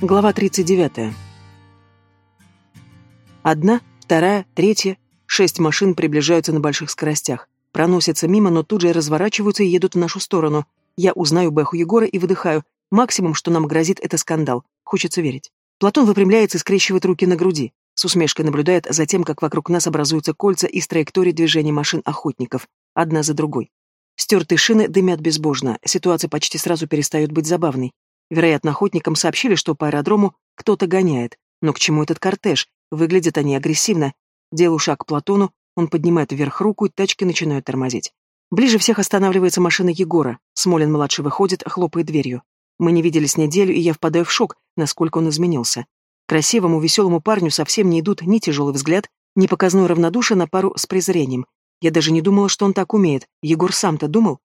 Глава 39. Одна, вторая, третья. Шесть машин приближаются на больших скоростях. Проносятся мимо, но тут же разворачиваются и едут в нашу сторону. Я узнаю Бэху Егора и выдыхаю. Максимум, что нам грозит, это скандал. Хочется верить. Платон выпрямляется и скрещивает руки на груди. С усмешкой наблюдает за тем, как вокруг нас образуются кольца из траектории движения машин охотников. Одна за другой. Стертые шины дымят безбожно. Ситуация почти сразу перестает быть забавной. Вероятно, охотникам сообщили, что по аэродрому кто-то гоняет. Но к чему этот кортеж? Выглядят они агрессивно. Делаю шаг к Платону, он поднимает вверх руку, и тачки начинают тормозить. Ближе всех останавливается машина Егора. Смолин-младший выходит, хлопает дверью. Мы не виделись неделю, и я впадаю в шок, насколько он изменился. Красивому, веселому парню совсем не идут ни тяжелый взгляд, ни показное равнодушие на пару с презрением. Я даже не думала, что он так умеет. Егор сам-то думал.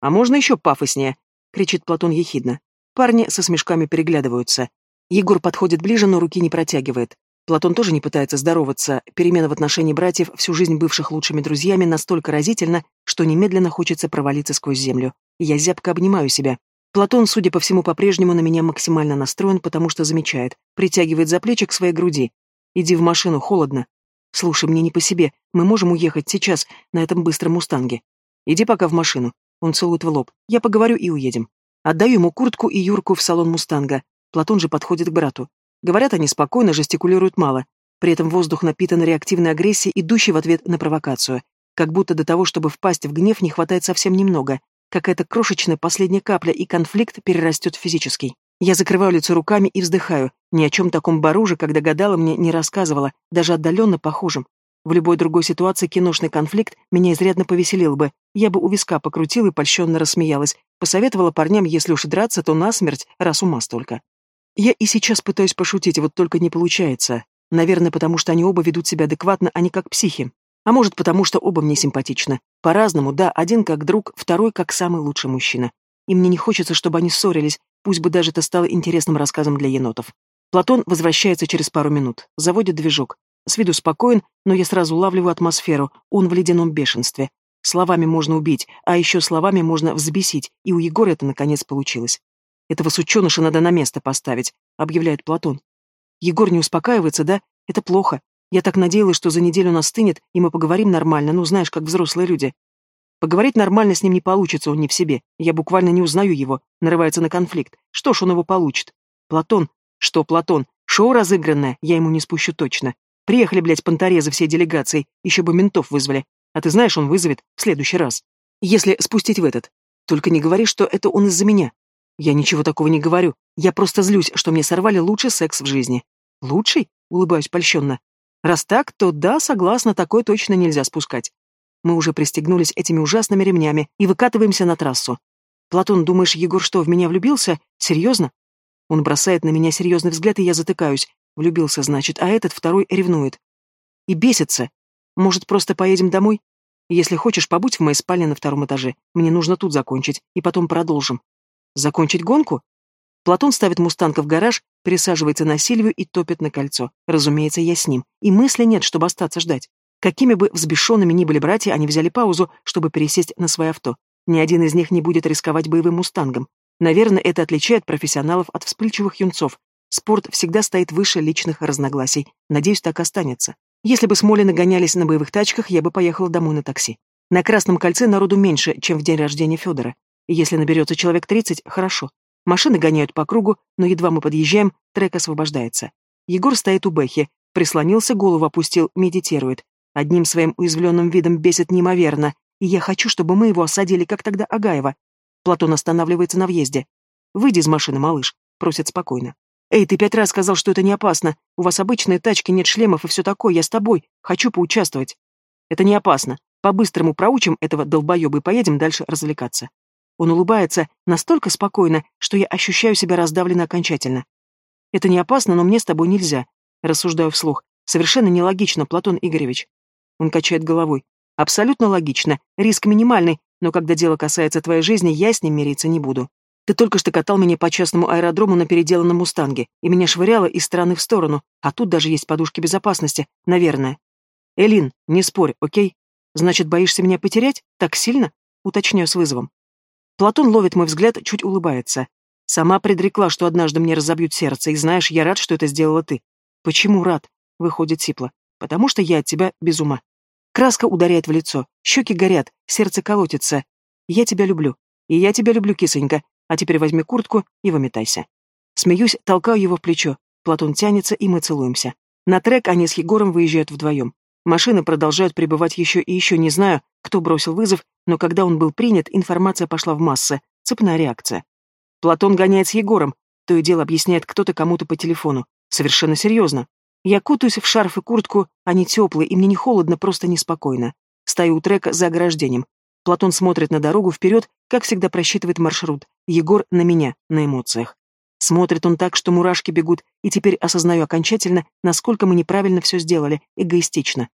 «А можно еще пафоснее?» — кричит Платон ехидно. Парни со смешками переглядываются. Егор подходит ближе, но руки не протягивает. Платон тоже не пытается здороваться. Перемена в отношении братьев, всю жизнь бывших лучшими друзьями, настолько разительна, что немедленно хочется провалиться сквозь землю. Я зябко обнимаю себя. Платон, судя по всему, по-прежнему на меня максимально настроен, потому что замечает. Притягивает за плечи к своей груди. «Иди в машину, холодно». «Слушай, мне не по себе. Мы можем уехать сейчас, на этом быстром мустанге». «Иди пока в машину». Он целует в лоб. «Я поговорю и уедем». Отдаю ему куртку и Юрку в салон «Мустанга». Платон же подходит к брату. Говорят они спокойно, жестикулируют мало. При этом воздух напитан реактивной агрессией, идущей в ответ на провокацию. Как будто до того, чтобы впасть в гнев, не хватает совсем немного. Какая-то крошечная последняя капля, и конфликт перерастет в физический. Я закрываю лицо руками и вздыхаю. Ни о чем таком Баруже, когда гадала, мне не рассказывала, даже отдаленно похожим. В любой другой ситуации киношный конфликт меня изрядно повеселил бы. Я бы у виска покрутила и польщенно рассмеялась. Посоветовала парням, если уж драться, то насмерть, раз ума столько. Я и сейчас пытаюсь пошутить, вот только не получается. Наверное, потому что они оба ведут себя адекватно, а не как психи. А может, потому что оба мне симпатичны. По-разному, да, один как друг, второй как самый лучший мужчина. И мне не хочется, чтобы они ссорились, пусть бы даже это стало интересным рассказом для енотов. Платон возвращается через пару минут, заводит движок. С виду спокоен, но я сразу улавливаю атмосферу, он в ледяном бешенстве. Словами можно убить, а еще словами можно взбесить, и у Егора это наконец получилось. «Этого сученыша надо на место поставить», — объявляет Платон. Егор не успокаивается, да? Это плохо. Я так надеялась, что за неделю он остынет, и мы поговорим нормально, ну, знаешь, как взрослые люди. Поговорить нормально с ним не получится, он не в себе. Я буквально не узнаю его, нарывается на конфликт. Что ж он его получит? Платон? Что, Платон? Шоу разыгранное, я ему не спущу точно. Приехали, блядь, понторезы всей делегацией, еще бы ментов вызвали. А ты знаешь, он вызовет в следующий раз. Если спустить в этот. Только не говори, что это он из-за меня. Я ничего такого не говорю. Я просто злюсь, что мне сорвали лучший секс в жизни. Лучший? Улыбаюсь польщенно. Раз так, то да, согласна, такое точно нельзя спускать. Мы уже пристегнулись этими ужасными ремнями и выкатываемся на трассу. Платон, думаешь, Егор что, в меня влюбился? Серьезно? Он бросает на меня серьезный взгляд, и я затыкаюсь. Влюбился, значит, а этот второй ревнует. И бесится. Может, просто поедем домой? Если хочешь, побудь в моей спальне на втором этаже. Мне нужно тут закончить, и потом продолжим. Закончить гонку? Платон ставит мустанка в гараж, пересаживается на Сильвию и топит на кольцо. Разумеется, я с ним. И мысли нет, чтобы остаться ждать. Какими бы взбешенными ни были братья, они взяли паузу, чтобы пересесть на свое авто. Ни один из них не будет рисковать боевым мустангом. Наверное, это отличает профессионалов от вспыльчивых юнцов, Спорт всегда стоит выше личных разногласий. Надеюсь, так останется. Если бы Смолины гонялись на боевых тачках, я бы поехала домой на такси. На Красном кольце народу меньше, чем в день рождения Федора. Если наберется человек 30, хорошо. Машины гоняют по кругу, но едва мы подъезжаем, трек освобождается. Егор стоит у Бэхи, прислонился, голову опустил, медитирует. Одним своим уязвленным видом бесит неимоверно, и я хочу, чтобы мы его осадили, как тогда Агаева. Платон останавливается на въезде. «Выйди из машины, малыш», — просит спокойно. «Эй, ты пять раз сказал, что это не опасно. У вас обычные тачки, нет шлемов и все такое. Я с тобой. Хочу поучаствовать». «Это не опасно. По-быстрому проучим этого долбоеба и поедем дальше развлекаться». Он улыбается настолько спокойно, что я ощущаю себя раздавленно окончательно. «Это не опасно, но мне с тобой нельзя», — рассуждаю вслух. «Совершенно нелогично, Платон Игоревич». Он качает головой. «Абсолютно логично. Риск минимальный, но когда дело касается твоей жизни, я с ним мириться не буду». Ты только что катал меня по частному аэродрому на переделанном «Мустанге», и меня швыряло из стороны в сторону, а тут даже есть подушки безопасности, наверное. Элин, не спорь, окей? Значит, боишься меня потерять? Так сильно? Уточняю с вызовом. Платон ловит мой взгляд, чуть улыбается. Сама предрекла, что однажды мне разобьют сердце, и знаешь, я рад, что это сделала ты. Почему рад? Выходит Сипла. Потому что я от тебя без ума. Краска ударяет в лицо, щеки горят, сердце колотится. Я тебя люблю. И я тебя люблю, кисонька. А теперь возьми куртку и выметайся. Смеюсь, толкаю его в плечо. Платон тянется, и мы целуемся. На трек они с Егором выезжают вдвоем. Машины продолжают прибывать еще и еще, не знаю, кто бросил вызов, но когда он был принят, информация пошла в массы. Цепная реакция. Платон гоняет с Егором, то и дело объясняет кто-то кому-то по телефону. Совершенно серьезно. Я кутаюсь в шарф и куртку, они теплые, и мне не холодно, просто неспокойно. Стою у трека за ограждением. Платон смотрит на дорогу вперед, как всегда просчитывает маршрут. Егор на меня, на эмоциях. Смотрит он так, что мурашки бегут, и теперь осознаю окончательно, насколько мы неправильно все сделали, эгоистично.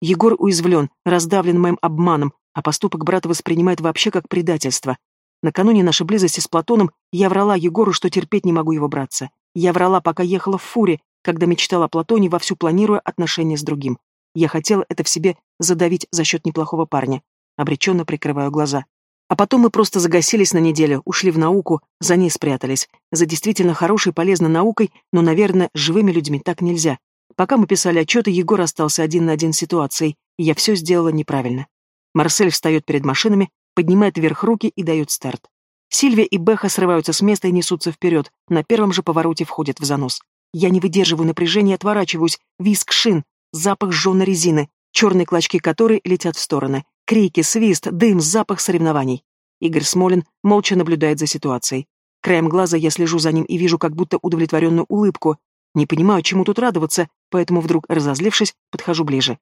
Егор уязвлен, раздавлен моим обманом, а поступок брата воспринимает вообще как предательство. Накануне нашей близости с Платоном я врала Егору, что терпеть не могу его браться. Я врала, пока ехала в фуре, когда мечтала о Платоне, вовсю планируя отношения с другим. Я хотела это в себе задавить за счет неплохого парня. Обреченно прикрываю глаза. А потом мы просто загасились на неделю, ушли в науку, за ней спрятались. За действительно хорошей полезной наукой, но, наверное, живыми людьми так нельзя. Пока мы писали отчеты, Егор остался один на один с ситуацией, и я все сделала неправильно. Марсель встает перед машинами, поднимает вверх руки и дает старт. Сильвия и Беха срываются с места и несутся вперед, на первом же повороте входят в занос. Я не выдерживаю напряжения и отворачиваюсь. Виск шин, запах жженой резины, черные клочки которой летят в стороны. Крики, свист, дым, запах соревнований. Игорь Смолин молча наблюдает за ситуацией. Краем глаза я слежу за ним и вижу как будто удовлетворенную улыбку. Не понимаю, чему тут радоваться, поэтому вдруг, разозлившись, подхожу ближе.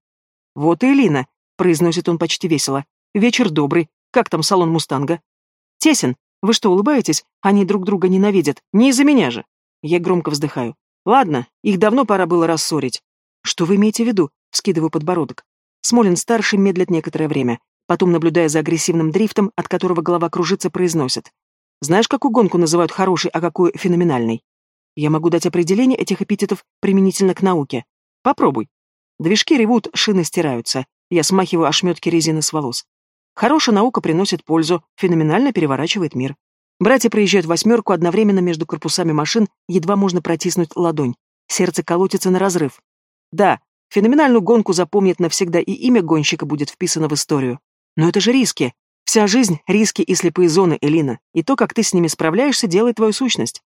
«Вот и Элина», — произносит он почти весело. «Вечер добрый. Как там салон «Мустанга»?» «Тесен. Вы что, улыбаетесь? Они друг друга ненавидят. Не из-за меня же». Я громко вздыхаю. «Ладно, их давно пора было рассорить». «Что вы имеете в виду?» — вскидываю подбородок. Смолин-старший медлит некоторое время, потом, наблюдая за агрессивным дрифтом, от которого голова кружится, произносит. «Знаешь, какую гонку называют хорошей, а какую феноменальной?» Я могу дать определение этих эпитетов применительно к науке. Попробуй. Движки ревут, шины стираются. Я смахиваю ошметки резины с волос. Хорошая наука приносит пользу, феноменально переворачивает мир. Братья проезжают восьмерку одновременно между корпусами машин, едва можно протиснуть ладонь. Сердце колотится на разрыв. Да, Феноменальную гонку запомнит навсегда, и имя гонщика будет вписано в историю. Но это же риски. Вся жизнь — риски и слепые зоны, Элина. И то, как ты с ними справляешься, делает твою сущность.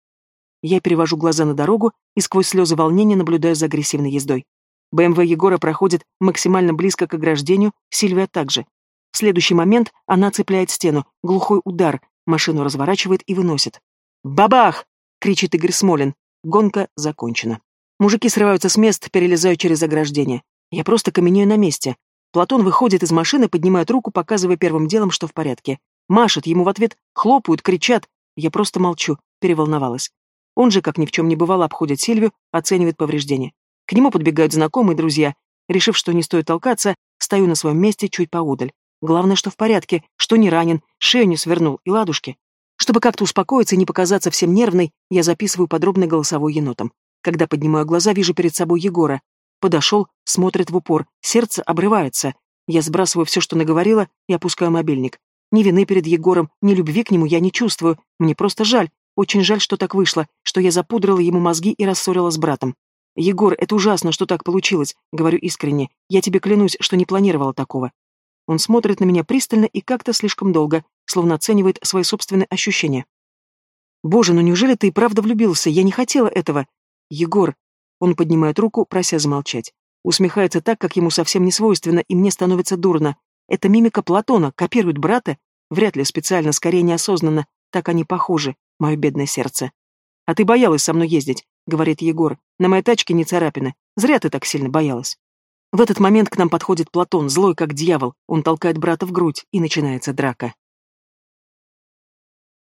Я перевожу глаза на дорогу и сквозь слезы волнения наблюдаю за агрессивной ездой. БМВ Егора проходит максимально близко к ограждению, Сильвия также. В следующий момент она цепляет стену, глухой удар, машину разворачивает и выносит. «Бабах!» — кричит Игорь Смолин. Гонка закончена. Мужики срываются с мест, перелезают через ограждение. Я просто каменею на месте. Платон выходит из машины, поднимает руку, показывая первым делом, что в порядке. Машет, ему в ответ хлопают, кричат. Я просто молчу, переволновалась. Он же, как ни в чем не бывало, обходит Сильвию, оценивает повреждения. К нему подбегают знакомые друзья. Решив, что не стоит толкаться, стою на своем месте чуть поудаль. Главное, что в порядке, что не ранен, шею не свернул и ладушки. Чтобы как-то успокоиться и не показаться всем нервной, я записываю подробный голосовой енотом. Когда поднимаю глаза, вижу перед собой Егора. Подошел, смотрит в упор, сердце обрывается. Я сбрасываю все, что наговорила, и опускаю мобильник. Ни вины перед Егором, ни любви к нему я не чувствую. Мне просто жаль, очень жаль, что так вышло, что я запудрила ему мозги и рассорила с братом. Егор, это ужасно, что так получилось, говорю искренне. Я тебе клянусь, что не планировала такого. Он смотрит на меня пристально и как-то слишком долго, словно оценивает свои собственные ощущения. Боже, ну неужели ты и правда влюбился? Я не хотела этого. Егор. Он поднимает руку, прося замолчать. Усмехается так, как ему совсем не свойственно, и мне становится дурно. Это мимика Платона, копирует брата? Вряд ли специально, скорее неосознанно. Так они похожи, мое бедное сердце. «А ты боялась со мной ездить», — говорит Егор. «На моей тачке не царапины. Зря ты так сильно боялась». В этот момент к нам подходит Платон, злой как дьявол. Он толкает брата в грудь, и начинается драка.